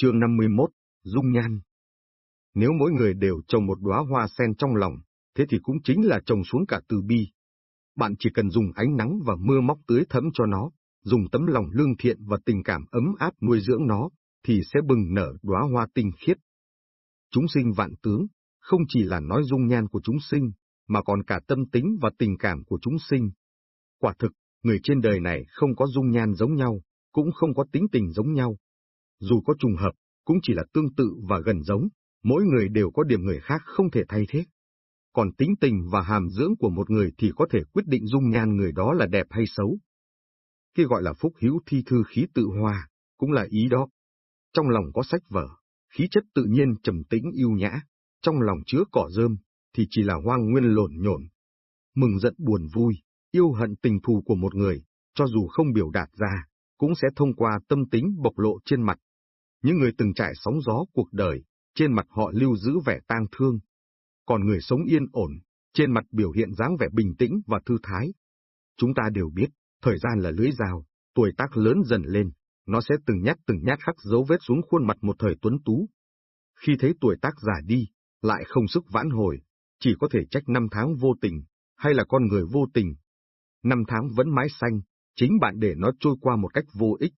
Chương 51, Dung Nhan Nếu mỗi người đều trồng một đóa hoa sen trong lòng, thế thì cũng chính là trồng xuống cả từ bi. Bạn chỉ cần dùng ánh nắng và mưa móc tưới thấm cho nó, dùng tấm lòng lương thiện và tình cảm ấm áp nuôi dưỡng nó, thì sẽ bừng nở đóa hoa tinh khiết. Chúng sinh vạn tướng, không chỉ là nói dung nhan của chúng sinh, mà còn cả tâm tính và tình cảm của chúng sinh. Quả thực, người trên đời này không có dung nhan giống nhau, cũng không có tính tình giống nhau. Dù có trùng hợp, cũng chỉ là tương tự và gần giống, mỗi người đều có điểm người khác không thể thay thế. Còn tính tình và hàm dưỡng của một người thì có thể quyết định dung nhan người đó là đẹp hay xấu. Khi gọi là phúc hữu thi thư khí tự hòa, cũng là ý đó. Trong lòng có sách vở, khí chất tự nhiên trầm tĩnh yêu nhã, trong lòng chứa cỏ rơm, thì chỉ là hoang nguyên lộn nhộn. Mừng giận buồn vui, yêu hận tình thù của một người, cho dù không biểu đạt ra, cũng sẽ thông qua tâm tính bộc lộ trên mặt. Những người từng trải sóng gió cuộc đời, trên mặt họ lưu giữ vẻ tang thương. Còn người sống yên ổn, trên mặt biểu hiện dáng vẻ bình tĩnh và thư thái. Chúng ta đều biết, thời gian là lưới dao, tuổi tác lớn dần lên, nó sẽ từng nhát từng nhát khắc dấu vết xuống khuôn mặt một thời tuấn tú. Khi thấy tuổi tác già đi, lại không sức vãn hồi, chỉ có thể trách năm tháng vô tình, hay là con người vô tình. Năm tháng vẫn mái xanh, chính bạn để nó trôi qua một cách vô ích.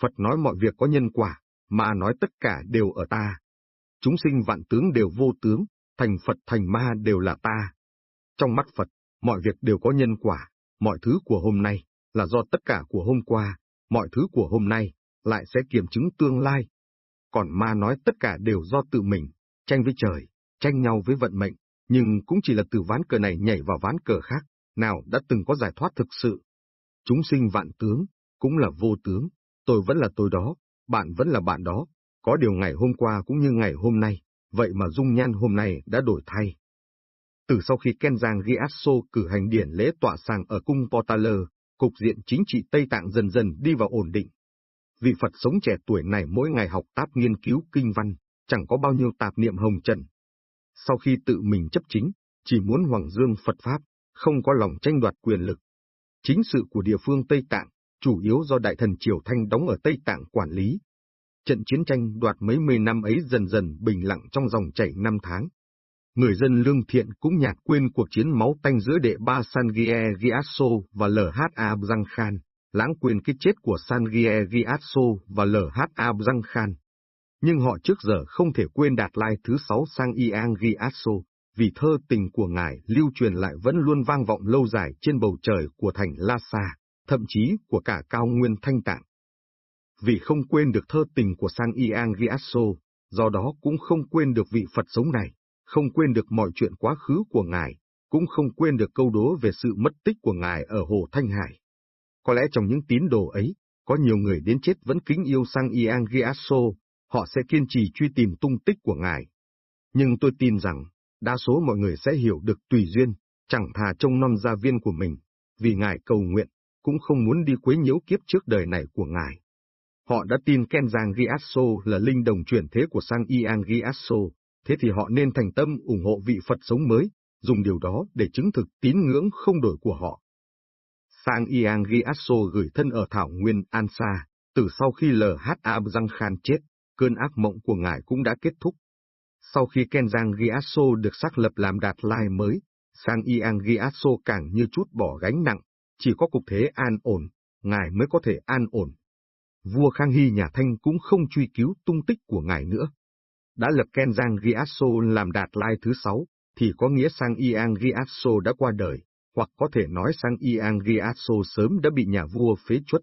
Phật nói mọi việc có nhân quả, mà nói tất cả đều ở ta. Chúng sinh vạn tướng đều vô tướng, thành Phật thành ma đều là ta. Trong mắt Phật, mọi việc đều có nhân quả, mọi thứ của hôm nay là do tất cả của hôm qua, mọi thứ của hôm nay lại sẽ kiểm chứng tương lai. Còn ma nói tất cả đều do tự mình, tranh với trời, tranh nhau với vận mệnh, nhưng cũng chỉ là từ ván cờ này nhảy vào ván cờ khác, nào đã từng có giải thoát thực sự. Chúng sinh vạn tướng, cũng là vô tướng, tôi vẫn là tôi đó, bạn vẫn là bạn đó, có điều ngày hôm qua cũng như ngày hôm nay, vậy mà dung nhan hôm nay đã đổi thay. Từ sau khi Kenzang Gyatso cử hành điển lễ tọa sàng ở cung Portaler, cục diện chính trị Tây Tạng dần dần đi vào ổn định. Vị Phật sống trẻ tuổi này mỗi ngày học táp nghiên cứu kinh văn, chẳng có bao nhiêu tạp niệm hồng trần. Sau khi tự mình chấp chính, chỉ muốn Hoàng Dương Phật Pháp, không có lòng tranh đoạt quyền lực. Chính sự của địa phương Tây Tạng, chủ yếu do Đại thần Triều Thanh đóng ở Tây Tạng quản lý. Trận chiến tranh đoạt mấy mươi năm ấy dần dần bình lặng trong dòng chảy năm tháng. Người dân lương thiện cũng nhạt quên cuộc chiến máu tanh giữa đệ ba Sangie Giasso và LHA Giang Khan, lãng quên cái chết của Sangie Giasso và LHA Giang Khan nhưng họ trước giờ không thể quên Đạt Lai thứ sáu sang Iang Giasso, vì thơ tình của ngài lưu truyền lại vẫn luôn vang vọng lâu dài trên bầu trời của thành Lhasa, thậm chí của cả cao nguyên thanh tạng. Vì không quên được thơ tình của Sang Iang Gyatso, do đó cũng không quên được vị Phật sống này, không quên được mọi chuyện quá khứ của ngài, cũng không quên được câu đố về sự mất tích của ngài ở Hồ Thanh Hải. Có lẽ trong những tín đồ ấy, có nhiều người đến chết vẫn kính yêu Sang Iang Gyatso, họ sẽ kiên trì truy tìm tung tích của ngài. Nhưng tôi tin rằng, đa số mọi người sẽ hiểu được tùy duyên, chẳng thà trông non gia viên của mình, vì ngài cầu nguyện, cũng không muốn đi quấy nhiễu kiếp trước đời này của ngài. Họ đã tin Kenzang Gyatso là linh đồng chuyển thế của Sang Iang Gyatso, thế thì họ nên thành tâm ủng hộ vị Phật sống mới, dùng điều đó để chứng thực tín ngưỡng không đổi của họ. Sang Iang Gyatso gửi thân ở Thảo Nguyên Ansa, từ sau khi LHA Giang Khan chết, cơn ác mộng của ngài cũng đã kết thúc. Sau khi Kenzang Gyatso được xác lập làm đạt lai mới, Sang Iang Gyatso càng như chút bỏ gánh nặng, chỉ có cục thế an ổn, ngài mới có thể an ổn. Vua Khang Hy nhà Thanh cũng không truy cứu tung tích của ngài nữa. Đã lập Ken Giang Giasso làm đạt lai thứ sáu, thì có nghĩa Sang Iang Giasso đã qua đời, hoặc có thể nói Sang Iang Giasso sớm đã bị nhà vua phế chuất.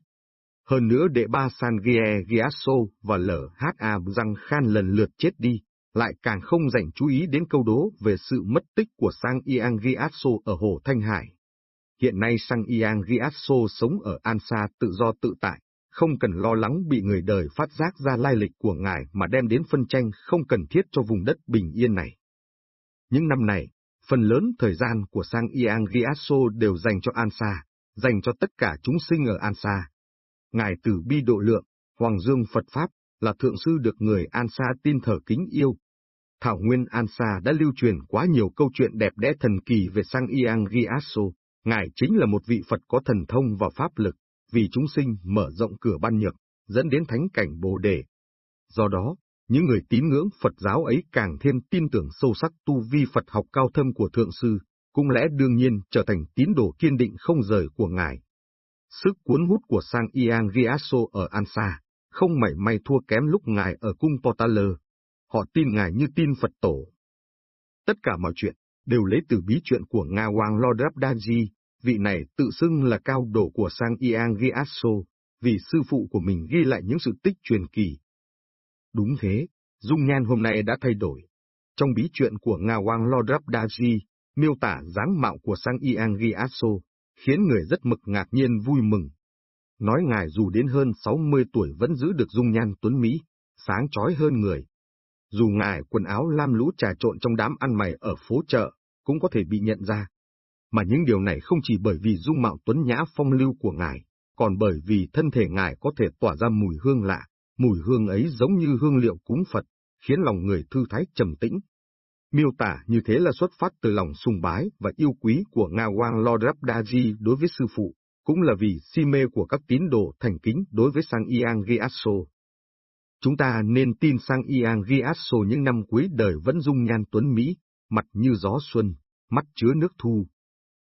Hơn nữa đệ ba San Gie Giasso và LHA Giang Khan lần lượt chết đi, lại càng không dành chú ý đến câu đố về sự mất tích của Sang Iang Giasso ở Hồ Thanh Hải. Hiện nay Sang Yang Giasso sống ở Ansa tự do tự tại, không cần lo lắng bị người đời phát giác ra lai lịch của ngài mà đem đến phân tranh không cần thiết cho vùng đất bình yên này. Những năm này, phần lớn thời gian của Sang Yang Giasso đều dành cho Ansa, dành cho tất cả chúng sinh ở Ansa, Ngài Tử Bi Độ Lượng, Hoàng Dương Phật Pháp, là thượng sư được người Ansa tin thờ kính yêu. Thảo Nguyên Ansa đã lưu truyền quá nhiều câu chuyện đẹp đẽ thần kỳ về Sang Yang Giasso. Ngài chính là một vị Phật có thần thông và pháp lực, vì chúng sinh mở rộng cửa ban nhược, dẫn đến thánh cảnh Bồ Đề. Do đó, những người tín ngưỡng Phật giáo ấy càng thêm tin tưởng sâu sắc tu vi Phật học cao thâm của Thượng Sư, cũng lẽ đương nhiên trở thành tín đồ kiên định không rời của Ngài. Sức cuốn hút của Sang Iang Riaso ở Ansa, không mảy may thua kém lúc Ngài ở cung Potala. Họ tin Ngài như tin Phật tổ. Tất cả mọi chuyện, đều lấy từ bí truyện của Nga Hoàng Lord Abdaji, vị này tự xưng là cao đồ của Sang Iang Riaso, vì sư phụ của mình ghi lại những sự tích truyền kỳ. Đúng thế, dung nhan hôm nay đã thay đổi. Trong bí truyện của Nga Hoàng Lord Abdaji, miêu tả dáng mạo của Sang Iang Riaso, khiến người rất mực ngạc nhiên vui mừng. Nói ngài dù đến hơn 60 tuổi vẫn giữ được dung nhan tuấn Mỹ, sáng chói hơn người. Dù ngài quần áo lam lũ trà trộn trong đám ăn mày ở phố chợ, cũng có thể bị nhận ra. Mà những điều này không chỉ bởi vì dung mạo tuấn nhã phong lưu của ngài, còn bởi vì thân thể ngài có thể tỏa ra mùi hương lạ, mùi hương ấy giống như hương liệu cúng Phật, khiến lòng người thư thái trầm tĩnh, Miêu tả như thế là xuất phát từ lòng sùng bái và yêu quý của Nga Wang Lord Rabdaji đối với sư phụ, cũng là vì si mê của các tín đồ thành kính đối với Sang Iang Gyatso. Chúng ta nên tin Sang Iang Gyatso những năm cuối đời vẫn dung nhan tuấn Mỹ, mặt như gió xuân, mắt chứa nước thu.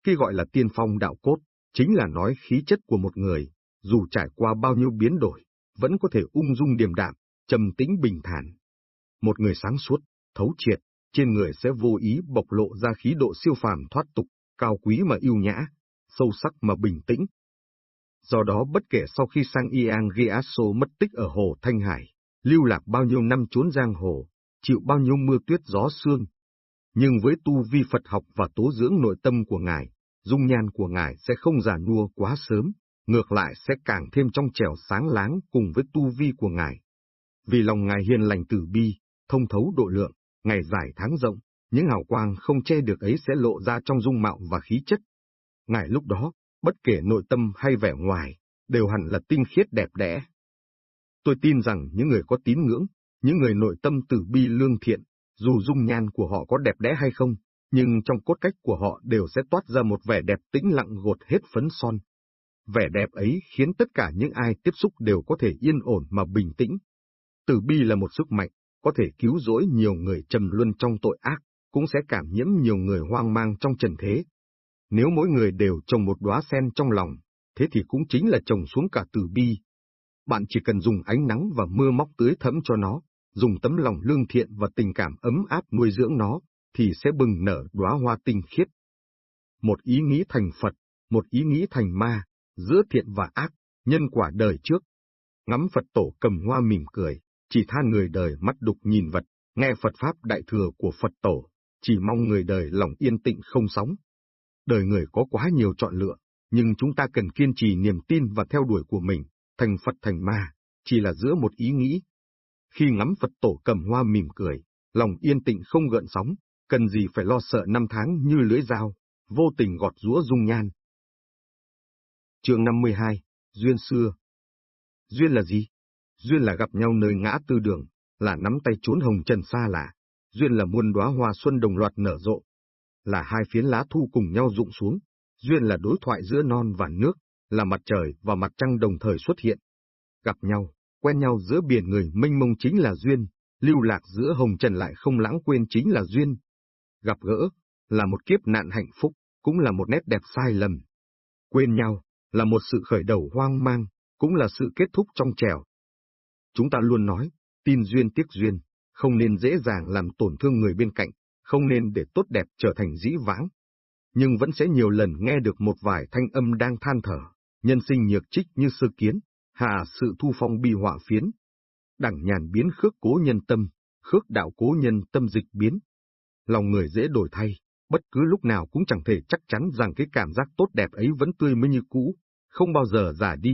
Khi gọi là tiên phong đạo cốt, chính là nói khí chất của một người, dù trải qua bao nhiêu biến đổi, vẫn có thể ung dung điềm đạm, trầm tĩnh bình thản. Một người sáng suốt, thấu triệt, trên người sẽ vô ý bộc lộ ra khí độ siêu phàm thoát tục, cao quý mà yêu nhã, sâu sắc mà bình tĩnh. Do đó bất kể sau khi sang Iang Giaso mất tích ở hồ Thanh Hải, lưu lạc bao nhiêu năm trốn giang hồ, chịu bao nhiêu mưa tuyết gió sương, nhưng với tu vi Phật học và tố dưỡng nội tâm của Ngài, dung nhan của Ngài sẽ không già nua quá sớm, ngược lại sẽ càng thêm trong trẻo sáng láng cùng với tu vi của Ngài. Vì lòng Ngài hiền lành từ bi, thông thấu độ lượng, ngày dài tháng rộng, những hào quang không che được ấy sẽ lộ ra trong dung mạo và khí chất. Ngài lúc đó, bất kể nội tâm hay vẻ ngoài, đều hẳn là tinh khiết đẹp đẽ. Tôi tin rằng những người có tín ngưỡng, những người nội tâm từ bi lương thiện, dù dung nhan của họ có đẹp đẽ hay không, nhưng trong cốt cách của họ đều sẽ toát ra một vẻ đẹp tĩnh lặng gột hết phấn son. Vẻ đẹp ấy khiến tất cả những ai tiếp xúc đều có thể yên ổn mà bình tĩnh. Từ bi là một sức mạnh, có thể cứu rỗi nhiều người trầm luân trong tội ác, cũng sẽ cảm nhiễm nhiều người hoang mang trong trần thế. Nếu mỗi người đều trồng một đóa sen trong lòng, thế thì cũng chính là trồng xuống cả từ bi. Bạn chỉ cần dùng ánh nắng và mưa móc tưới thấm cho nó, dùng tấm lòng lương thiện và tình cảm ấm áp nuôi dưỡng nó, thì sẽ bừng nở đóa hoa tinh khiết. Một ý nghĩ thành Phật, một ý nghĩ thành ma, giữa thiện và ác, nhân quả đời trước. Ngắm Phật tổ cầm hoa mỉm cười, chỉ than người đời mắt đục nhìn vật, nghe Phật Pháp đại thừa của Phật Tổ, chỉ mong người đời lòng yên tĩnh không sóng. Đời người có quá nhiều chọn lựa, nhưng chúng ta cần kiên trì niềm tin và theo đuổi của mình, thành Phật thành ma, chỉ là giữa một ý nghĩ. Khi ngắm Phật Tổ cầm hoa mỉm cười, lòng yên tịnh không gợn sóng, cần gì phải lo sợ năm tháng như lưỡi dao, vô tình gọt rũa dung nhan. Chương 52, Duyên xưa Duyên là gì? Duyên là gặp nhau nơi ngã tư đường, là nắm tay trốn hồng trần xa lạ. Duyên là muôn đóa hoa xuân đồng loạt nở rộ. Là hai phiến lá thu cùng nhau rụng xuống. Duyên là đối thoại giữa non và nước, là mặt trời và mặt trăng đồng thời xuất hiện. Gặp nhau, quen nhau giữa biển người mênh mông chính là duyên, lưu lạc giữa hồng trần lại không lãng quên chính là duyên. Gặp gỡ, là một kiếp nạn hạnh phúc, cũng là một nét đẹp sai lầm. Quên nhau, là một sự khởi đầu hoang mang, cũng là sự kết thúc trong trẻo. Chúng ta luôn nói, tin duyên tiếc duyên, không nên dễ dàng làm tổn thương người bên cạnh, không nên để tốt đẹp trở thành dĩ vãng. Nhưng vẫn sẽ nhiều lần nghe được một vài thanh âm đang than thở, nhân sinh nhược trích như sơ kiến, hà sự thu phong bi họa phiến. Đẳng nhàn biến khước cố nhân tâm, khước đạo cố nhân tâm dịch biến. Lòng người dễ đổi thay, bất cứ lúc nào cũng chẳng thể chắc chắn rằng cái cảm giác tốt đẹp ấy vẫn tươi mới như cũ, không bao giờ già đi.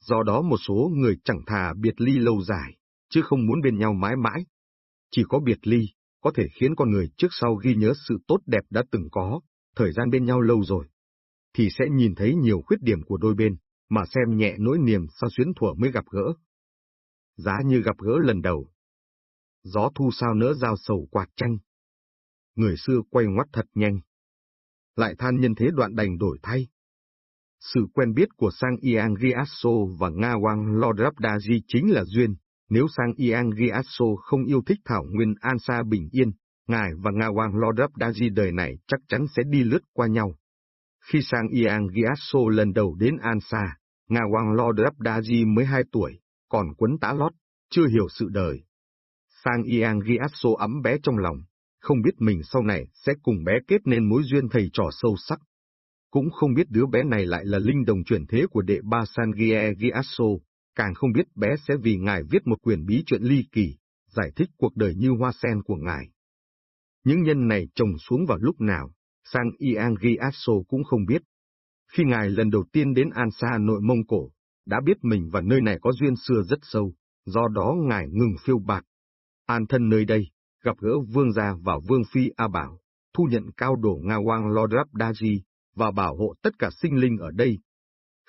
Do đó một số người chẳng thà biệt ly lâu dài, chứ không muốn bên nhau mãi mãi. Chỉ có biệt ly, có thể khiến con người trước sau ghi nhớ sự tốt đẹp đã từng có, thời gian bên nhau lâu rồi, thì sẽ nhìn thấy nhiều khuyết điểm của đôi bên, mà xem nhẹ nỗi niềm sau xuyến thuở mới gặp gỡ. Giá như gặp gỡ lần đầu. Gió thu sao nỡ giao sầu quạt tranh. Người xưa quay ngoắt thật nhanh. Lại than nhân thế đoạn đành đổi thay. Sự quen biết của Sang Iang Riasso và Nga Wang Lodrapdaji chính là duyên, Nếu sang Iang Riasso không yêu thích Thảo Nguyên Ansa bình yên, ngài và Nga Wang Lodrapdaji đời này chắc chắn sẽ đi lướt qua nhau. Khi sang Iang Giasso lần đầu đến Ansa, Nga Wang Lodrop Daji mới hai tuổi, còn quấn tá lót, chưa hiểu sự đời. Sang Iang Giasso ấm bé trong lòng, không biết mình sau này sẽ cùng bé kết nên mối duyên thầy trò sâu sắc. Cũng không biết đứa bé này lại là linh đồng chuyển thế của đệ ba San Gie Giasso, càng không biết bé sẽ vì ngài viết một quyển bí chuyện ly kỳ, giải thích cuộc đời như hoa sen của ngài. Những nhân này trồng xuống vào lúc nào, Sang Iang Giasso cũng không biết. Khi ngài lần đầu tiên đến An Sa, nội Mông Cổ, đã biết mình và nơi này có duyên xưa rất sâu, do đó ngài ngừng phiêu bạt. An thân nơi đây, gặp gỡ vương gia và vương phi A Bảo, thu nhận cao đổ Nga Wang Lodrap Daji, và bảo hộ tất cả sinh linh ở đây.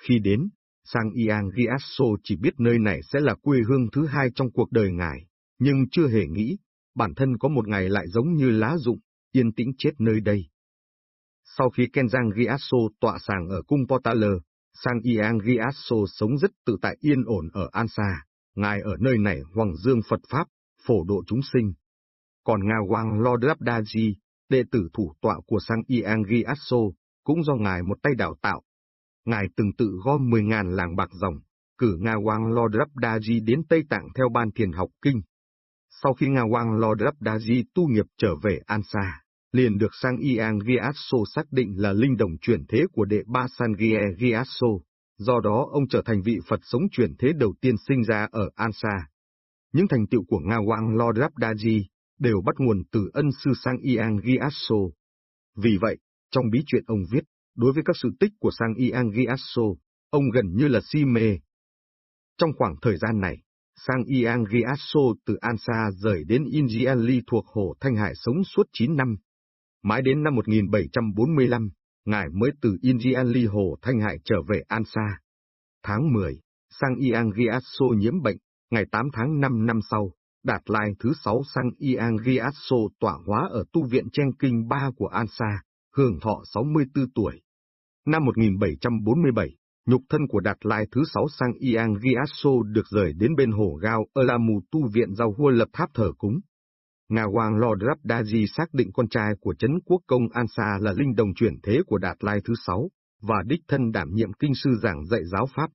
Khi đến, Sang Iang Giasso chỉ biết nơi này sẽ là quê hương thứ hai trong cuộc đời ngài, nhưng chưa hề nghĩ, bản thân có một ngày lại giống như lá rụng, yên tĩnh chết nơi đây. Sau khi Kenjang Giasso tọa sàng ở cung Potala, Sang Iang Giasso sống rất tự tại yên ổn ở Ansa, ngài ở nơi này hoàng dương Phật Pháp, phổ độ chúng sinh. Còn Nga Wang Lodabdaji, đệ tử thủ tọa của Sang Iang Giasso, cũng do ngài một tay đào tạo. Ngài từng tự gom 10.000 làng bạc dòng, cử Nga Wang Lodabdaji đến Tây Tạng theo ban thiền học kinh. Sau khi Nga Wang Lodabdaji tu nghiệp trở về Ansa, liền được sang Iang Giasso xác định là linh đồng chuyển thế của đệ ba San Gie Giasso, do đó ông trở thành vị Phật sống chuyển thế đầu tiên sinh ra ở Ansa. Những thành tựu của Nga Wang Lodrapdaji đều bắt nguồn từ ân sư sang Iang Giasso. Vì vậy, trong bí truyện ông viết, đối với các sự tích của sang Iang Giasso, ông gần như là si mê. Trong khoảng thời gian này, sang Iang Giasso từ Ansa rời đến Injiali thuộc Hồ Thanh Hải sống suốt 9 năm, Mãi đến năm 1745, ngài mới từ Injianli Hồ Thanh Hải trở về Ansa. Tháng 10, sang Iangiasso nhiễm bệnh, ngày 8 tháng 5 năm sau, Đạt Lai thứ 6 sang Iangiasso tỏa hóa ở tu viện Chen Kinh 3 của Ansa, hưởng thọ 64 tuổi. Năm 1747, nhục thân của Đạt Lai thứ 6 sang Iangiasso được rời đến bên hồ Gao ở La Mù tu viện giao hua lập tháp thờ cúng. Nga Hoàng Lord Rabdaji xác định con trai của Trấn Quốc Công Ansa là linh đồng chuyển thế của Đạt Lai thứ sáu, và đích thân đảm nhiệm kinh sư giảng dạy giáo Pháp.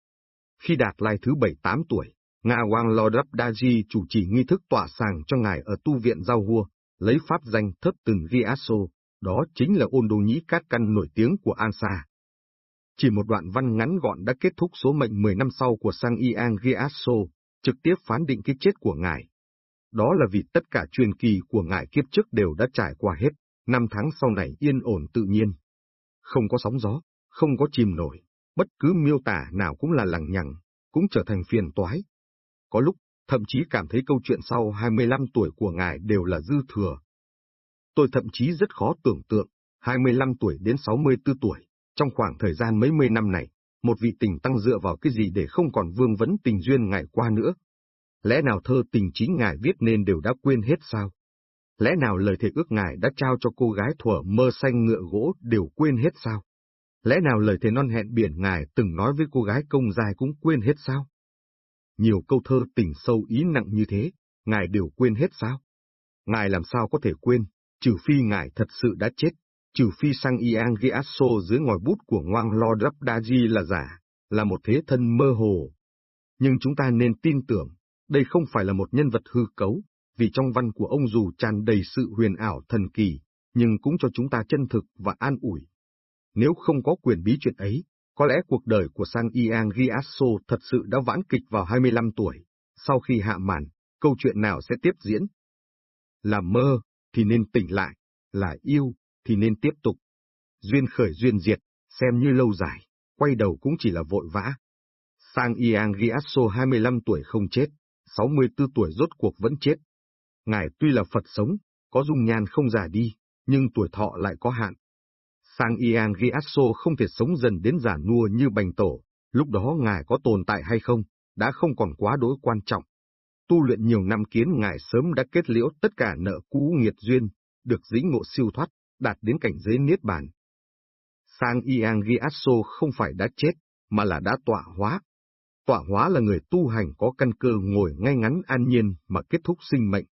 Khi Đạt Lai thứ bảy tám tuổi, Nga Hoàng Lord Rabdaji chủ trì nghi thức tỏa sàng cho ngài ở tu viện Giao Hua, lấy pháp danh thấp từng Giasso, đó chính là ôn đồ nhĩ cát căn nổi tiếng của Ansa. Chỉ một đoạn văn ngắn gọn đã kết thúc số mệnh 10 năm sau của Sang Iang Giasso, trực tiếp phán định cái chết của ngài. Đó là vì tất cả truyền kỳ của ngài kiếp trước đều đã trải qua hết, năm tháng sau này yên ổn tự nhiên. Không có sóng gió, không có chìm nổi, bất cứ miêu tả nào cũng là lằng nhằng, cũng trở thành phiền toái. Có lúc, thậm chí cảm thấy câu chuyện sau 25 tuổi của ngài đều là dư thừa. Tôi thậm chí rất khó tưởng tượng, 25 tuổi đến 64 tuổi, trong khoảng thời gian mấy mươi năm này, một vị tình tăng dựa vào cái gì để không còn vương vấn tình duyên ngày qua nữa, Lẽ nào thơ tình chính ngài viết nên đều đã quên hết sao? Lẽ nào lời thề ước ngài đã trao cho cô gái thuở mơ xanh ngựa gỗ đều quên hết sao? Lẽ nào lời thề non hẹn biển ngài từng nói với cô gái công dài cũng quên hết sao? Nhiều câu thơ tình sâu ý nặng như thế, ngài đều quên hết sao? Ngài làm sao có thể quên, trừ phi ngài thật sự đã chết, trừ phi sang Iang Giasso dưới ngòi bút của ngoang Lord Rabdaji là giả, là một thế thân mơ hồ. Nhưng chúng ta nên tin tưởng, đây không phải là một nhân vật hư cấu, vì trong văn của ông dù tràn đầy sự huyền ảo thần kỳ, nhưng cũng cho chúng ta chân thực và an ủi. Nếu không có quyền bí chuyện ấy, có lẽ cuộc đời của Sang Iang Giasso thật sự đã vãn kịch vào 25 tuổi, sau khi hạ màn, câu chuyện nào sẽ tiếp diễn? Là mơ, thì nên tỉnh lại, là yêu, thì nên tiếp tục. Duyên khởi duyên diệt, xem như lâu dài, quay đầu cũng chỉ là vội vã. Sang Iang Giasso 25 tuổi không chết, 64 tuổi rốt cuộc vẫn chết. Ngài tuy là Phật sống, có dung nhan không già đi, nhưng tuổi thọ lại có hạn. Sang Ian Giasso không thể sống dần đến già nua như bành tổ, lúc đó Ngài có tồn tại hay không, đã không còn quá đối quan trọng. Tu luyện nhiều năm kiến Ngài sớm đã kết liễu tất cả nợ cũ nghiệt duyên, được dĩ ngộ siêu thoát, đạt đến cảnh giới niết bàn. Sang Ian Giasso không phải đã chết, mà là đã tọa hóa tọa hóa là người tu hành có căn cơ ngồi ngay ngắn an nhiên mà kết thúc sinh mệnh.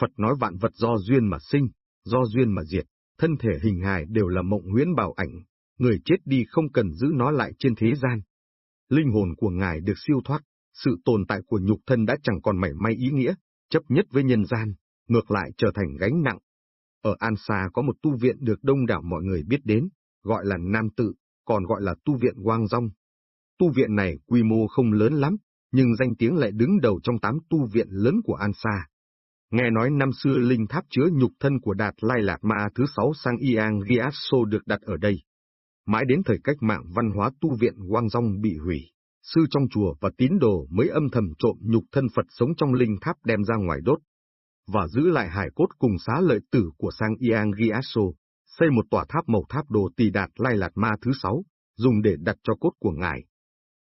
Phật nói vạn vật do duyên mà sinh, do duyên mà diệt, thân thể hình hài đều là mộng huyễn bảo ảnh, người chết đi không cần giữ nó lại trên thế gian. Linh hồn của ngài được siêu thoát, sự tồn tại của nhục thân đã chẳng còn mảy may ý nghĩa, chấp nhất với nhân gian, ngược lại trở thành gánh nặng. Ở An Sa có một tu viện được đông đảo mọi người biết đến, gọi là Nam Tự, còn gọi là tu viện Quang Dung, Tu viện này quy mô không lớn lắm, nhưng danh tiếng lại đứng đầu trong tám tu viện lớn của An Sa. Nghe nói năm xưa linh tháp chứa nhục thân của Đạt Lai Lạt Ma thứ sáu sang Iang Giasso được đặt ở đây. Mãi đến thời cách mạng văn hóa tu viện Quang Dông bị hủy, sư trong chùa và tín đồ mới âm thầm trộm nhục thân Phật sống trong linh tháp đem ra ngoài đốt, và giữ lại hải cốt cùng xá lợi tử của sang Iang Giasso, xây một tòa tháp màu tháp đồ tỳ đạt Lai Lạt Ma thứ sáu, dùng để đặt cho cốt của ngài.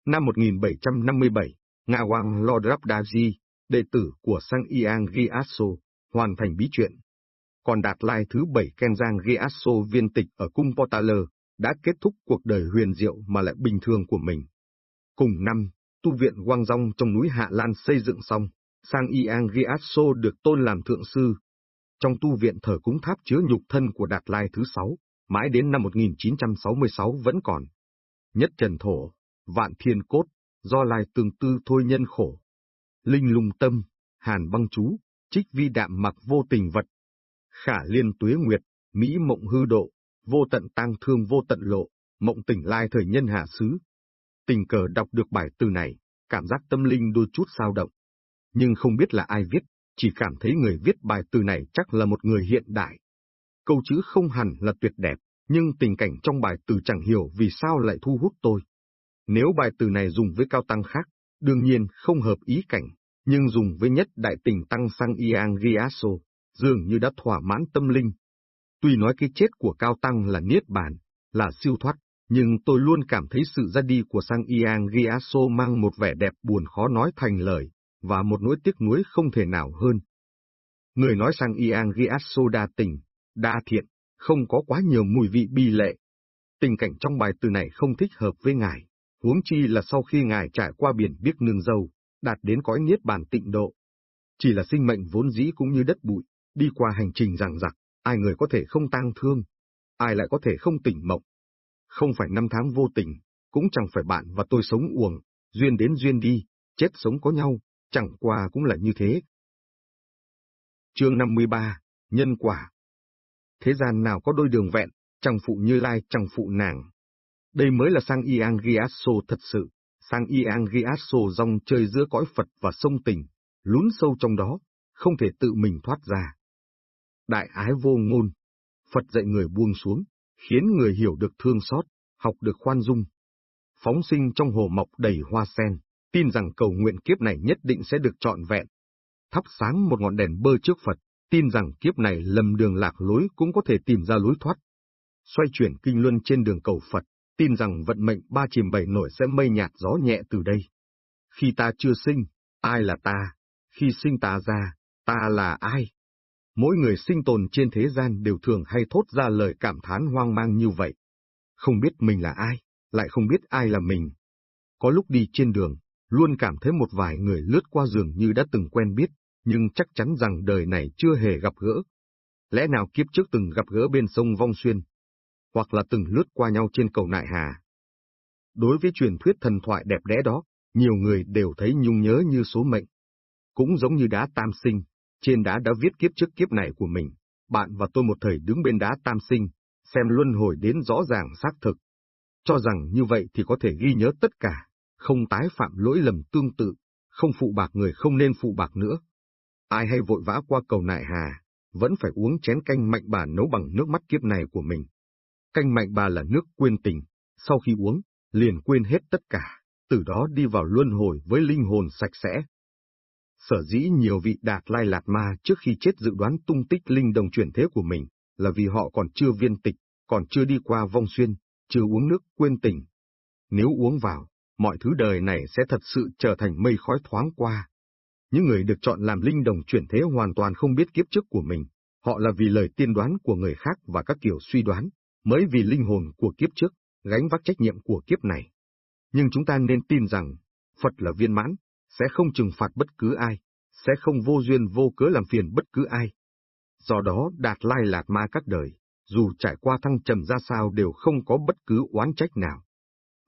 Năm 1757, Ngạ Hoàng Lord Rabdaji, đệ tử của sang Iang Gyatso, hoàn thành bí chuyện. Còn Đạt Lai thứ bảy Kenjang Gyatso viên tịch ở cung Potala đã kết thúc cuộc đời huyền diệu mà lại bình thường của mình. Cùng năm, tu viện Quang Dong trong núi Hạ Lan xây dựng xong, sang Iang Gyatso được tôn làm thượng sư. Trong tu viện thờ cúng tháp chứa nhục thân của Đạt Lai thứ sáu, mãi đến năm 1966 vẫn còn. Nhất trần thổ, vạn thiên cốt, do lai tương tư thôi nhân khổ. Linh lung tâm, hàn băng chú, trích vi đạm mặc vô tình vật. Khả liên tuế nguyệt, mỹ mộng hư độ, vô tận tang thương vô tận lộ, mộng tỉnh lai thời nhân hạ xứ. Tình cờ đọc được bài từ này, cảm giác tâm linh đôi chút sao động. Nhưng không biết là ai viết, chỉ cảm thấy người viết bài từ này chắc là một người hiện đại. Câu chữ không hẳn là tuyệt đẹp, nhưng tình cảnh trong bài từ chẳng hiểu vì sao lại thu hút tôi. Nếu bài từ này dùng với cao tăng khác, đương nhiên không hợp ý cảnh, nhưng dùng với nhất đại tình tăng sang Iang Giaso, dường như đã thỏa mãn tâm linh. Tuy nói cái chết của cao tăng là niết bàn, là siêu thoát, nhưng tôi luôn cảm thấy sự ra đi của sang Iang Giaso mang một vẻ đẹp buồn khó nói thành lời, và một nỗi tiếc nuối không thể nào hơn. Người nói sang Iang Giaso đa tình, đa thiện, không có quá nhiều mùi vị bi lệ. Tình cảnh trong bài từ này không thích hợp với ngài, huống chi là sau khi ngài trải qua biển biếc nương dâu, đạt đến cõi niết bàn tịnh độ. Chỉ là sinh mệnh vốn dĩ cũng như đất bụi, đi qua hành trình rằng rặc, ai người có thể không tang thương, ai lại có thể không tỉnh mộng. Không phải năm tháng vô tình, cũng chẳng phải bạn và tôi sống uổng, duyên đến duyên đi, chết sống có nhau, chẳng qua cũng là như thế. Chương 53, Nhân quả Thế gian nào có đôi đường vẹn, chẳng phụ như lai chẳng phụ nàng. Đây mới là sang Iang Giasso thật sự, sang Iang Giasso rong chơi giữa cõi Phật và sông tình, lún sâu trong đó, không thể tự mình thoát ra. Đại ái vô ngôn, Phật dạy người buông xuống, khiến người hiểu được thương xót, học được khoan dung. Phóng sinh trong hồ mọc đầy hoa sen, tin rằng cầu nguyện kiếp này nhất định sẽ được trọn vẹn. Thắp sáng một ngọn đèn bơ trước Phật, tin rằng kiếp này lầm đường lạc lối cũng có thể tìm ra lối thoát. Xoay chuyển kinh luân trên đường cầu Phật, tin rằng vận mệnh ba chìm bảy nổi sẽ mây nhạt gió nhẹ từ đây. Khi ta chưa sinh, ai là ta? Khi sinh ta ra, ta là ai? Mỗi người sinh tồn trên thế gian đều thường hay thốt ra lời cảm thán hoang mang như vậy. Không biết mình là ai, lại không biết ai là mình. Có lúc đi trên đường, luôn cảm thấy một vài người lướt qua giường như đã từng quen biết, nhưng chắc chắn rằng đời này chưa hề gặp gỡ. Lẽ nào kiếp trước từng gặp gỡ bên sông Vong Xuyên, hoặc là từng lướt qua nhau trên cầu Nại Hà. Đối với truyền thuyết thần thoại đẹp đẽ đó, nhiều người đều thấy nhung nhớ như số mệnh. Cũng giống như đá tam sinh, trên đá đã viết kiếp trước kiếp này của mình, bạn và tôi một thời đứng bên đá tam sinh, xem luân hồi đến rõ ràng xác thực. Cho rằng như vậy thì có thể ghi nhớ tất cả, không tái phạm lỗi lầm tương tự, không phụ bạc người không nên phụ bạc nữa. Ai hay vội vã qua cầu nại hà, vẫn phải uống chén canh mạnh bà nấu bằng nước mắt kiếp này của mình. Canh mạnh bà là nước quên tình, sau khi uống, liền quên hết tất cả, từ đó đi vào luân hồi với linh hồn sạch sẽ. Sở dĩ nhiều vị đạt lai lạt ma trước khi chết dự đoán tung tích linh đồng chuyển thế của mình, là vì họ còn chưa viên tịch, còn chưa đi qua vong xuyên, chưa uống nước quên tình. Nếu uống vào, mọi thứ đời này sẽ thật sự trở thành mây khói thoáng qua. Những người được chọn làm linh đồng chuyển thế hoàn toàn không biết kiếp trước của mình, họ là vì lời tiên đoán của người khác và các kiểu suy đoán, mới vì linh hồn của kiếp trước, gánh vác trách nhiệm của kiếp này. Nhưng chúng ta nên tin rằng, Phật là viên mãn, sẽ không trừng phạt bất cứ ai, sẽ không vô duyên vô cớ làm phiền bất cứ ai. Do đó Đạt Lai Lạt Ma các đời, dù trải qua thăng trầm ra sao đều không có bất cứ oán trách nào.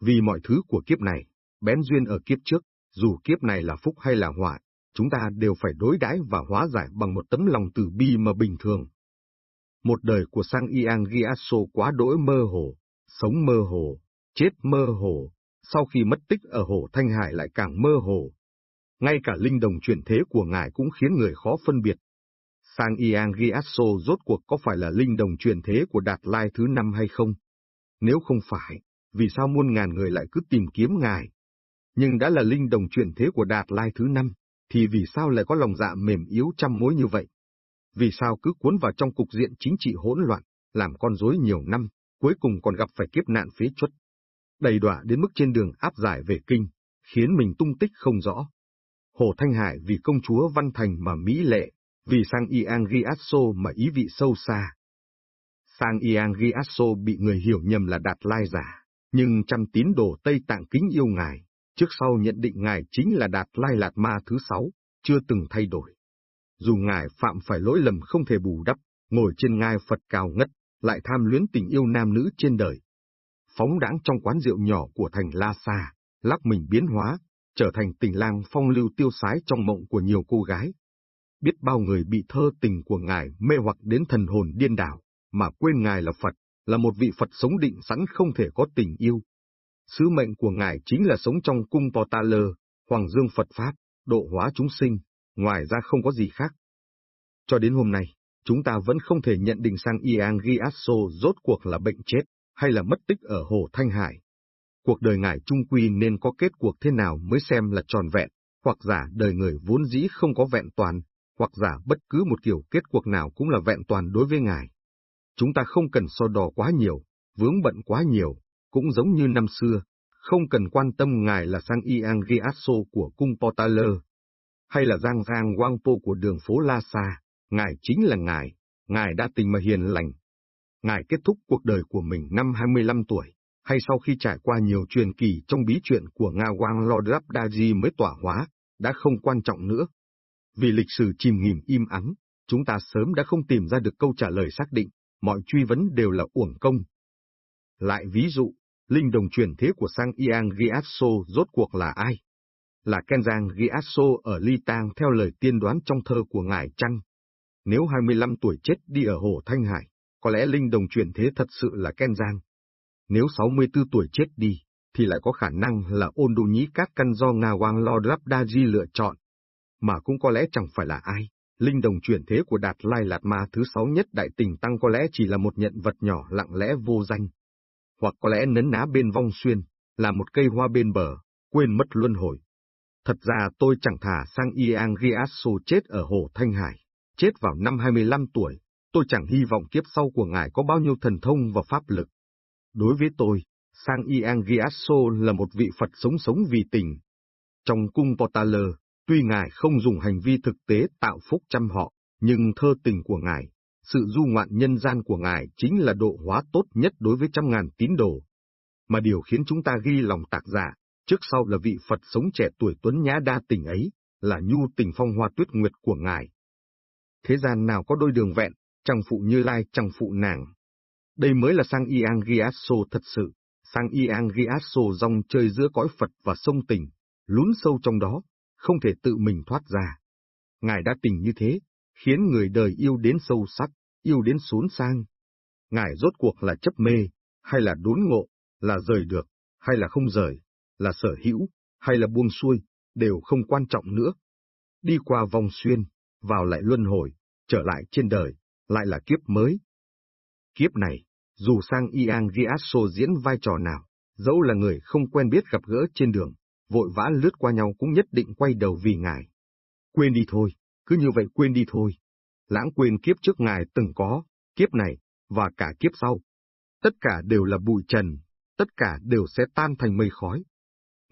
Vì mọi thứ của kiếp này, bén duyên ở kiếp trước, dù kiếp này là phúc hay là họa, chúng ta đều phải đối đãi và hóa giải bằng một tấm lòng từ bi mà bình thường. Một đời của Sang Yang Giaso quá đỗi mơ hồ, sống mơ hồ, chết mơ hồ, sau khi mất tích ở hồ Thanh Hải lại càng mơ hồ. Ngay cả linh đồng chuyển thế của ngài cũng khiến người khó phân biệt. Sang Yang Giaso rốt cuộc có phải là linh đồng chuyển thế của Đạt Lai thứ năm hay không? Nếu không phải, vì sao muôn ngàn người lại cứ tìm kiếm ngài? Nhưng đã là linh đồng chuyển thế của Đạt Lai thứ năm, thì vì sao lại có lòng dạ mềm yếu trăm mối như vậy? Vì sao cứ cuốn vào trong cục diện chính trị hỗn loạn, làm con rối nhiều năm, cuối cùng còn gặp phải kiếp nạn phế chuất? Đầy đọa đến mức trên đường áp giải về kinh, khiến mình tung tích không rõ. Hồ Thanh Hải vì công chúa Văn Thành mà mỹ lệ, vì sang Iang Giasso mà ý vị sâu xa. Sang Iang Giasso bị người hiểu nhầm là Đạt Lai giả, nhưng trăm tín đồ Tây Tạng kính yêu ngài, trước sau nhận định ngài chính là Đạt Lai Lạt Ma thứ sáu, chưa từng thay đổi. Dù ngài phạm phải lỗi lầm không thể bù đắp, ngồi trên ngai Phật cao ngất, lại tham luyến tình yêu nam nữ trên đời. Phóng đãng trong quán rượu nhỏ của thành La Sa, lắc mình biến hóa, trở thành tình lang phong lưu tiêu sái trong mộng của nhiều cô gái. Biết bao người bị thơ tình của ngài mê hoặc đến thần hồn điên đảo, mà quên ngài là Phật, là một vị Phật sống định sẵn không thể có tình yêu, Sứ mệnh của Ngài chính là sống trong cung Potala Hoàng Dương Phật Pháp, độ hóa chúng sinh, ngoài ra không có gì khác. Cho đến hôm nay, chúng ta vẫn không thể nhận định sang Iang Giasso rốt cuộc là bệnh chết, hay là mất tích ở Hồ Thanh Hải. Cuộc đời Ngài trung quy nên có kết cuộc thế nào mới xem là tròn vẹn, hoặc giả đời người vốn dĩ không có vẹn toàn, hoặc giả bất cứ một kiểu kết cuộc nào cũng là vẹn toàn đối với Ngài. Chúng ta không cần so đo quá nhiều, vướng bận quá nhiều, cũng giống như năm xưa, không cần quan tâm ngài là Sang Iang Giasso của cung Portaler, hay là Giang Giang Wangpo của đường phố La Sa, ngài chính là ngài, ngài đã tình mà hiền lành. Ngài kết thúc cuộc đời của mình năm 25 tuổi, hay sau khi trải qua nhiều truyền kỳ trong bí truyện của Nga Wang Lord Rabdaji mới tỏa hóa, đã không quan trọng nữa. Vì lịch sử chìm nghỉm im ắng, chúng ta sớm đã không tìm ra được câu trả lời xác định, mọi truy vấn đều là uổng công. Lại ví dụ, linh đồng truyền thế của Sang Iang Giatso rốt cuộc là ai? Là Kenzang Giasso ở Ly Tang theo lời tiên đoán trong thơ của ngài chăng? Nếu 25 tuổi chết đi ở Hồ Thanh Hải, có lẽ linh đồng chuyển thế thật sự là Kenzang. Nếu 64 tuổi chết đi, thì lại có khả năng là ôn đu nhí các căn do Nga Wang Lord Rabdaji lựa chọn. Mà cũng có lẽ chẳng phải là ai, linh đồng chuyển thế của Đạt Lai Lạt Ma thứ sáu nhất đại tình tăng có lẽ chỉ là một nhận vật nhỏ lặng lẽ vô danh, hoặc có lẽ nấn ná bên vong xuyên, là một cây hoa bên bờ, quên mất luân hồi. Thật ra tôi chẳng thả sang Iang Riasso chết ở Hồ Thanh Hải, chết vào năm 25 tuổi, tôi chẳng hy vọng kiếp sau của ngài có bao nhiêu thần thông và pháp lực. Đối với tôi, sang Iang Giasso là một vị Phật sống sống vì tình. Trong cung Potaler, tuy ngài không dùng hành vi thực tế tạo phúc chăm họ, nhưng thơ tình của ngài sự du ngoạn nhân gian của Ngài chính là độ hóa tốt nhất đối với trăm ngàn tín đồ. Mà điều khiến chúng ta ghi lòng tạc giả, trước sau là vị Phật sống trẻ tuổi tuấn nhã đa tình ấy, là nhu tình phong hoa tuyết nguyệt của Ngài. Thế gian nào có đôi đường vẹn, chẳng phụ như lai chẳng phụ nàng. Đây mới là sang Iang Giasso thật sự, sang Iang Giasso rong chơi giữa cõi Phật và sông tình, lún sâu trong đó, không thể tự mình thoát ra. Ngài đã tình như thế, khiến người đời yêu đến sâu sắc, yêu đến xuống sang. Ngài rốt cuộc là chấp mê, hay là đốn ngộ, là rời được, hay là không rời, là sở hữu, hay là buông xuôi, đều không quan trọng nữa. Đi qua vòng xuyên, vào lại luân hồi, trở lại trên đời, lại là kiếp mới. Kiếp này, dù sang Iang Giasso diễn vai trò nào, dẫu là người không quen biết gặp gỡ trên đường, vội vã lướt qua nhau cũng nhất định quay đầu vì ngài. Quên đi thôi, cứ như vậy quên đi thôi. Lãng quên kiếp trước ngài từng có, kiếp này, và cả kiếp sau. Tất cả đều là bụi trần, tất cả đều sẽ tan thành mây khói.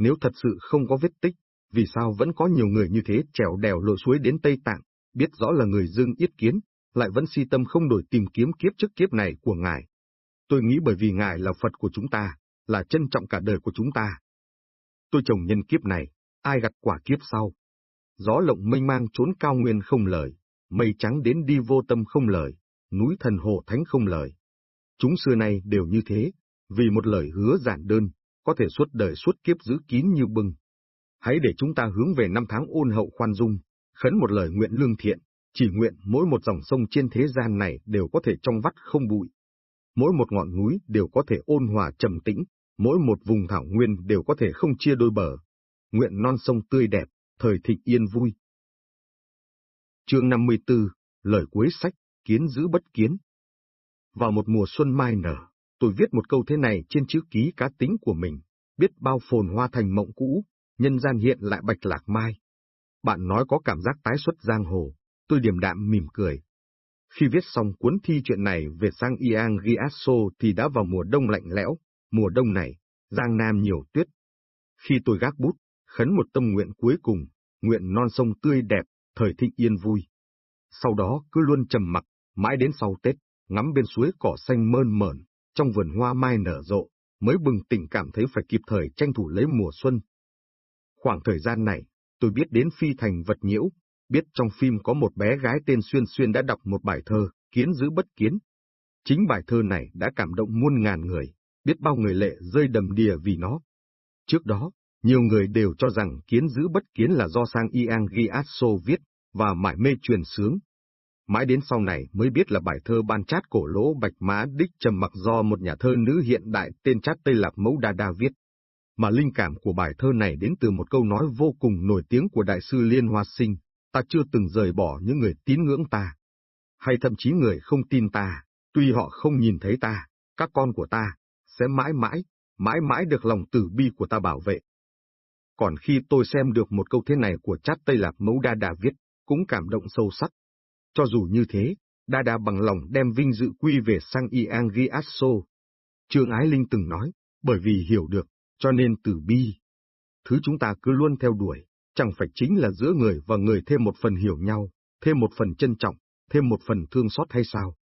Nếu thật sự không có vết tích, vì sao vẫn có nhiều người như thế trèo đèo lội suối đến Tây Tạng, biết rõ là người dương yết kiến, lại vẫn si tâm không đổi tìm kiếm kiếp trước kiếp này của ngài. Tôi nghĩ bởi vì ngài là Phật của chúng ta, là trân trọng cả đời của chúng ta. Tôi chồng nhân kiếp này, ai gặt quả kiếp sau. Gió lộng mênh mang trốn cao nguyên không lời, mây trắng đến đi vô tâm không lời, núi thần hồ thánh không lời. Chúng xưa nay đều như thế, vì một lời hứa giản đơn, có thể suốt đời suốt kiếp giữ kín như bưng. Hãy để chúng ta hướng về năm tháng ôn hậu khoan dung, khấn một lời nguyện lương thiện, chỉ nguyện mỗi một dòng sông trên thế gian này đều có thể trong vắt không bụi. Mỗi một ngọn núi đều có thể ôn hòa trầm tĩnh, mỗi một vùng thảo nguyên đều có thể không chia đôi bờ. Nguyện non sông tươi đẹp, thời thịnh yên vui. Chương 54, lời cuối sách, kiến giữ bất kiến. Vào một mùa xuân mai nở, tôi viết một câu thế này trên chữ ký cá tính của mình, biết bao phồn hoa thành mộng cũ, nhân gian hiện lại bạch lạc mai. Bạn nói có cảm giác tái xuất giang hồ, tôi điềm đạm mỉm cười. Khi viết xong cuốn thi chuyện này về sang Iang Giasso thì đã vào mùa đông lạnh lẽo, mùa đông này, Giang Nam nhiều tuyết. Khi tôi gác bút, khấn một tâm nguyện cuối cùng, nguyện non sông tươi đẹp, thời thịnh yên vui. Sau đó cứ luôn trầm mặc, mãi đến sau Tết, ngắm bên suối cỏ xanh mơn mởn, trong vườn hoa mai nở rộ, mới bừng tỉnh cảm thấy phải kịp thời tranh thủ lấy mùa xuân. Khoảng thời gian này, tôi biết đến phi thành vật nhiễu, biết trong phim có một bé gái tên Xuyên Xuyên đã đọc một bài thơ, kiến giữ bất kiến. Chính bài thơ này đã cảm động muôn ngàn người, biết bao người lệ rơi đầm đìa vì nó. Trước đó, nhiều người đều cho rằng kiến giữ bất kiến là do sang Iang Giasso viết, và mải mê truyền sướng. Mãi đến sau này mới biết là bài thơ ban chát cổ lỗ bạch má đích trầm mặc do một nhà thơ nữ hiện đại tên chát Tây Lạp Mẫu Đa Đa viết. Mà linh cảm của bài thơ này đến từ một câu nói vô cùng nổi tiếng của đại sư Liên Hoa Sinh, ta chưa từng rời bỏ những người tín ngưỡng ta. Hay thậm chí người không tin ta, tuy họ không nhìn thấy ta, các con của ta, sẽ mãi mãi, mãi mãi được lòng tử bi của ta bảo vệ. Còn khi tôi xem được một câu thế này của chát Tây Lạp Mẫu Đa Đa viết, cũng cảm động sâu sắc. Cho dù như thế, Đa Đa bằng lòng đem vinh dự quy về sang Iang Giasso. Trương Ái Linh từng nói, bởi vì hiểu được, cho nên từ bi. Thứ chúng ta cứ luôn theo đuổi, chẳng phải chính là giữa người và người thêm một phần hiểu nhau, thêm một phần trân trọng, thêm một phần thương xót hay sao?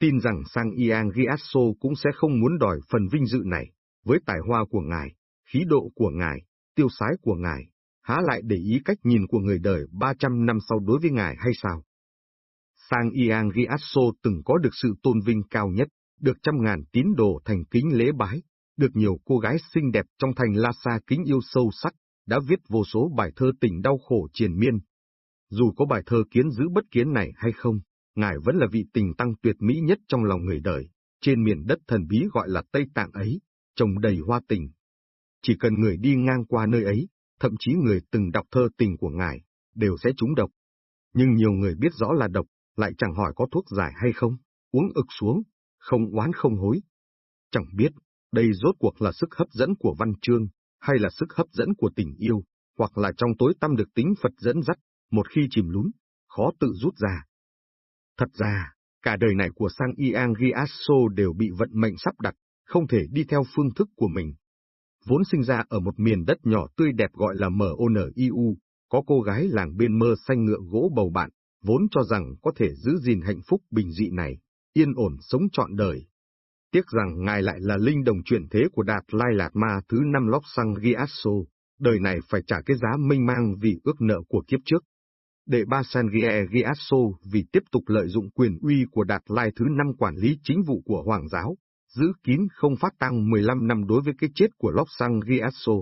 Tin rằng sang Iang Giasso cũng sẽ không muốn đòi phần vinh dự này, với tài hoa của ngài, khí độ của ngài, tiêu sái của ngài, há lại để ý cách nhìn của người đời 300 năm sau đối với ngài hay sao? Sang Iang Giasso từng có được sự tôn vinh cao nhất, được trăm ngàn tín đồ thành kính lễ bái, được nhiều cô gái xinh đẹp trong thành Lhasa kính yêu sâu sắc, đã viết vô số bài thơ tình đau khổ triền miên. Dù có bài thơ kiến giữ bất kiến này hay không, ngài vẫn là vị tình tăng tuyệt mỹ nhất trong lòng người đời, trên miền đất thần bí gọi là Tây Tạng ấy, trồng đầy hoa tình. Chỉ cần người đi ngang qua nơi ấy, thậm chí người từng đọc thơ tình của ngài, đều sẽ trúng độc. Nhưng nhiều người biết rõ là độc, lại chẳng hỏi có thuốc giải hay không, uống ực xuống, không oán không hối. Chẳng biết, đây rốt cuộc là sức hấp dẫn của văn chương, hay là sức hấp dẫn của tình yêu, hoặc là trong tối tâm được tính Phật dẫn dắt, một khi chìm lún, khó tự rút ra. Thật ra, cả đời này của Sang Iang Giasso đều bị vận mệnh sắp đặt, không thể đi theo phương thức của mình. Vốn sinh ra ở một miền đất nhỏ tươi đẹp gọi là MONIU, có cô gái làng bên mơ xanh ngựa gỗ bầu bạn, vốn cho rằng có thể giữ gìn hạnh phúc bình dị này, yên ổn sống trọn đời. Tiếc rằng ngài lại là linh đồng chuyển thế của Đạt Lai Lạt Ma thứ năm lóc sang Giasso, đời này phải trả cái giá mênh mang vì ước nợ của kiếp trước. Đệ ba Sangie Giasso vì tiếp tục lợi dụng quyền uy của Đạt Lai thứ năm quản lý chính vụ của Hoàng giáo, giữ kín không phát tăng 15 năm đối với cái chết của Lóc Sang Giasso.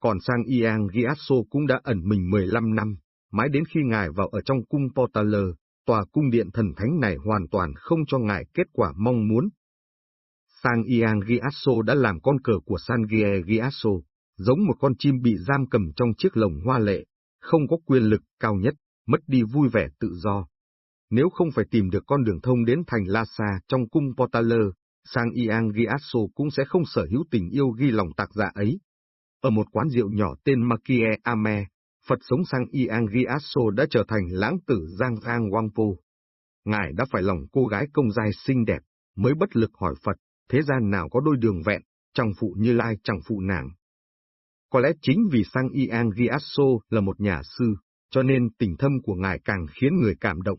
Còn sang Iang Giasso cũng đã ẩn mình 15 năm, mãi đến khi ngài vào ở trong cung Portaler, tòa cung điện thần thánh này hoàn toàn không cho ngài kết quả mong muốn. Sang Iang Giasso đã làm con cờ của San Gie Giasso, giống một con chim bị giam cầm trong chiếc lồng hoa lệ, không có quyền lực cao nhất, mất đi vui vẻ tự do. Nếu không phải tìm được con đường thông đến thành Lhasa trong cung Portaler, Sang Iang Giasso cũng sẽ không sở hữu tình yêu ghi lòng tạc dạ ấy. Ở một quán rượu nhỏ tên Makie Ame, Phật sống Sang Iang Giasso đã trở thành lãng tử Giang Giang Wangpo. Ngài đã phải lòng cô gái công giai xinh đẹp, mới bất lực hỏi Phật, thế gian nào có đôi đường vẹn, chẳng phụ như lai chẳng phụ nàng. Có lẽ chính vì Sang Iang Giasso là một nhà sư, cho nên tình thâm của ngài càng khiến người cảm động.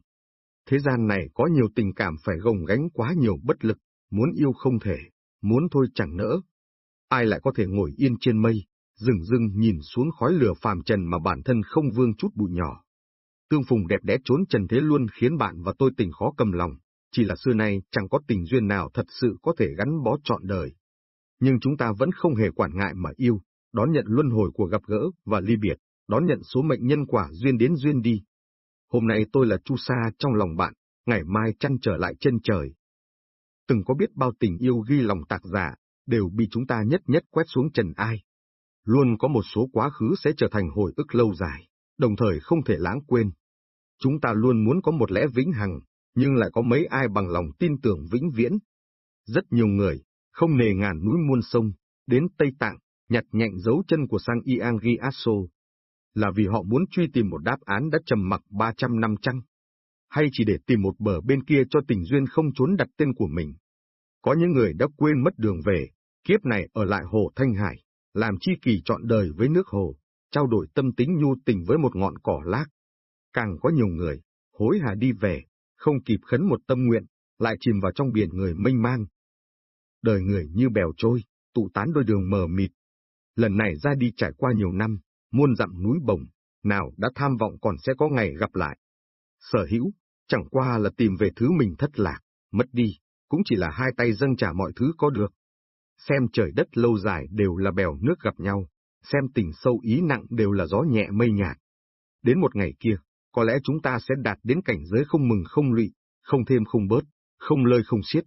Thế gian này có nhiều tình cảm phải gồng gánh quá nhiều bất lực, muốn yêu không thể, muốn thôi chẳng nỡ. Ai lại có thể ngồi yên trên mây, dừng dưng nhìn xuống khói lửa phàm trần mà bản thân không vương chút bụi nhỏ. Tương phùng đẹp đẽ trốn trần thế luôn khiến bạn và tôi tình khó cầm lòng, chỉ là xưa nay chẳng có tình duyên nào thật sự có thể gắn bó trọn đời. Nhưng chúng ta vẫn không hề quản ngại mà yêu, đón nhận luân hồi của gặp gỡ và ly biệt, đón nhận số mệnh nhân quả duyên đến duyên đi. Hôm nay tôi là Chu Sa trong lòng bạn, ngày mai chăn trở lại chân trời. Từng có biết bao tình yêu ghi lòng tạc giả, đều bị chúng ta nhất nhất quét xuống trần ai. Luôn có một số quá khứ sẽ trở thành hồi ức lâu dài, đồng thời không thể lãng quên. Chúng ta luôn muốn có một lẽ vĩnh hằng, nhưng lại có mấy ai bằng lòng tin tưởng vĩnh viễn. Rất nhiều người, không nề ngàn núi muôn sông, đến Tây Tạng, nhặt nhạnh dấu chân của sang Iang là vì họ muốn truy tìm một đáp án đã trầm mặc 300 năm chăng? Hay chỉ để tìm một bờ bên kia cho tình duyên không trốn đặt tên của mình? Có những người đã quên mất đường về, kiếp này ở lại hồ Thanh Hải, làm chi kỳ chọn đời với nước hồ, trao đổi tâm tính nhu tình với một ngọn cỏ lác. Càng có nhiều người, hối hả đi về, không kịp khấn một tâm nguyện, lại chìm vào trong biển người mênh mang. Đời người như bèo trôi, tụ tán đôi đường mờ mịt. Lần này ra đi trải qua nhiều năm, muôn dặm núi bồng, nào đã tham vọng còn sẽ có ngày gặp lại. Sở hữu, chẳng qua là tìm về thứ mình thất lạc, mất đi, cũng chỉ là hai tay dâng trả mọi thứ có được. Xem trời đất lâu dài đều là bèo nước gặp nhau, xem tình sâu ý nặng đều là gió nhẹ mây nhạt. Đến một ngày kia, có lẽ chúng ta sẽ đạt đến cảnh giới không mừng không lụy, không thêm không bớt, không lơi không xiết.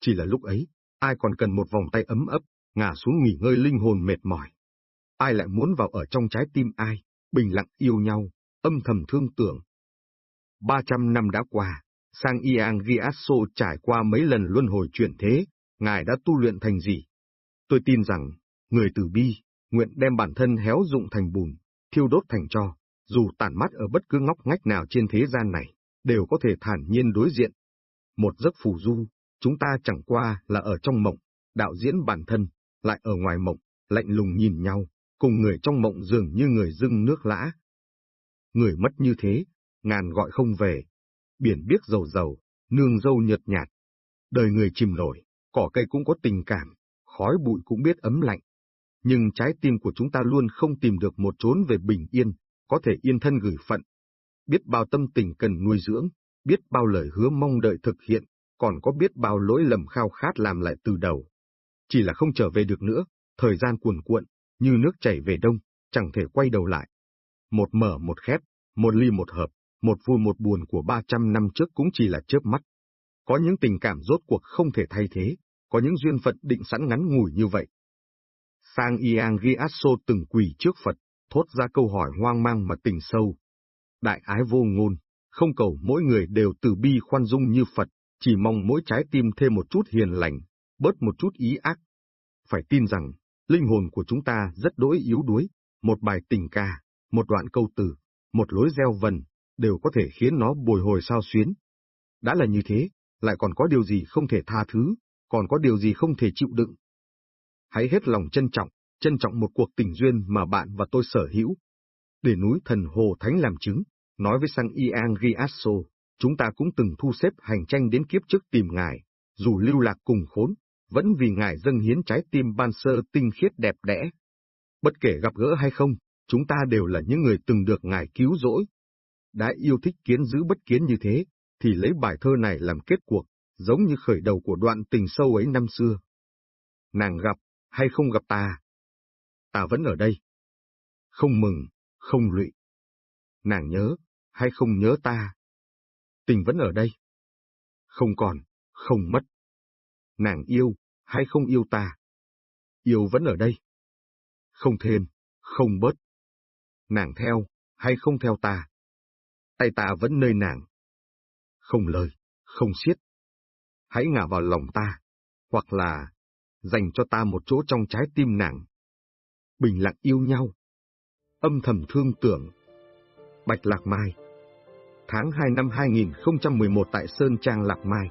Chỉ là lúc ấy, ai còn cần một vòng tay ấm ấp, ngả xuống nghỉ ngơi linh hồn mệt mỏi. Ai lại muốn vào ở trong trái tim ai, bình lặng yêu nhau, âm thầm thương tưởng. 300 năm đã qua, sang Iang Giasso trải qua mấy lần luân hồi chuyển thế, Ngài đã tu luyện thành gì? Tôi tin rằng, người từ bi, nguyện đem bản thân héo dụng thành bùn, thiêu đốt thành cho, dù tản mắt ở bất cứ ngóc ngách nào trên thế gian này, đều có thể thản nhiên đối diện. Một giấc phù du, chúng ta chẳng qua là ở trong mộng, đạo diễn bản thân, lại ở ngoài mộng, lạnh lùng nhìn nhau, cùng người trong mộng dường như người dưng nước lã. Người mất như thế, ngàn gọi không về, biển biếc dầu dầu, nương dâu nhợt nhạt. Đời người chìm nổi, cỏ cây cũng có tình cảm, khói bụi cũng biết ấm lạnh. Nhưng trái tim của chúng ta luôn không tìm được một chốn về bình yên, có thể yên thân gửi phận. Biết bao tâm tình cần nuôi dưỡng, biết bao lời hứa mong đợi thực hiện, còn có biết bao lỗi lầm khao khát làm lại từ đầu. Chỉ là không trở về được nữa, thời gian cuồn cuộn, như nước chảy về đông, chẳng thể quay đầu lại. Một mở một khép, một ly một hợp, một vui một buồn của 300 năm trước cũng chỉ là chớp mắt. Có những tình cảm rốt cuộc không thể thay thế, có những duyên phận định sẵn ngắn ngủi như vậy. Sang Yang Giasso từng quỳ trước Phật, thốt ra câu hỏi hoang mang mà tình sâu. Đại ái vô ngôn, không cầu mỗi người đều từ bi khoan dung như Phật, chỉ mong mỗi trái tim thêm một chút hiền lành, bớt một chút ý ác. Phải tin rằng, linh hồn của chúng ta rất đỗi yếu đuối, một bài tình ca, một đoạn câu từ, một lối gieo vần, đều có thể khiến nó bồi hồi sao xuyến. Đã là như thế, lại còn có điều gì không thể tha thứ, còn có điều gì không thể chịu đựng. Hãy hết lòng trân trọng, trân trọng một cuộc tình duyên mà bạn và tôi sở hữu. Để núi thần Hồ Thánh làm chứng, nói với sang Iang Giasso, chúng ta cũng từng thu xếp hành tranh đến kiếp trước tìm ngài, dù lưu lạc cùng khốn, vẫn vì ngài dâng hiến trái tim ban sơ tinh khiết đẹp đẽ. Bất kể gặp gỡ hay không, chúng ta đều là những người từng được ngài cứu rỗi. Đã yêu thích kiến giữ bất kiến như thế, thì lấy bài thơ này làm kết cuộc, giống như khởi đầu của đoạn tình sâu ấy năm xưa. Nàng gặp, hay không gặp ta? Ta vẫn ở đây. Không mừng, không lụy. Nàng nhớ, hay không nhớ ta? Tình vẫn ở đây. Không còn, không mất. Nàng yêu, hay không yêu ta? Yêu vẫn ở đây. Không thêm, không bớt. Nàng theo, hay không theo ta? Tay ta vẫn nơi nàng. Không lời, không xiết. Hãy ngả vào lòng ta, hoặc là dành cho ta một chỗ trong trái tim nàng. Bình lặng yêu nhau. Âm thầm thương tưởng. Bạch Lạc Mai Tháng 2 năm 2011 tại Sơn Trang Lạc Mai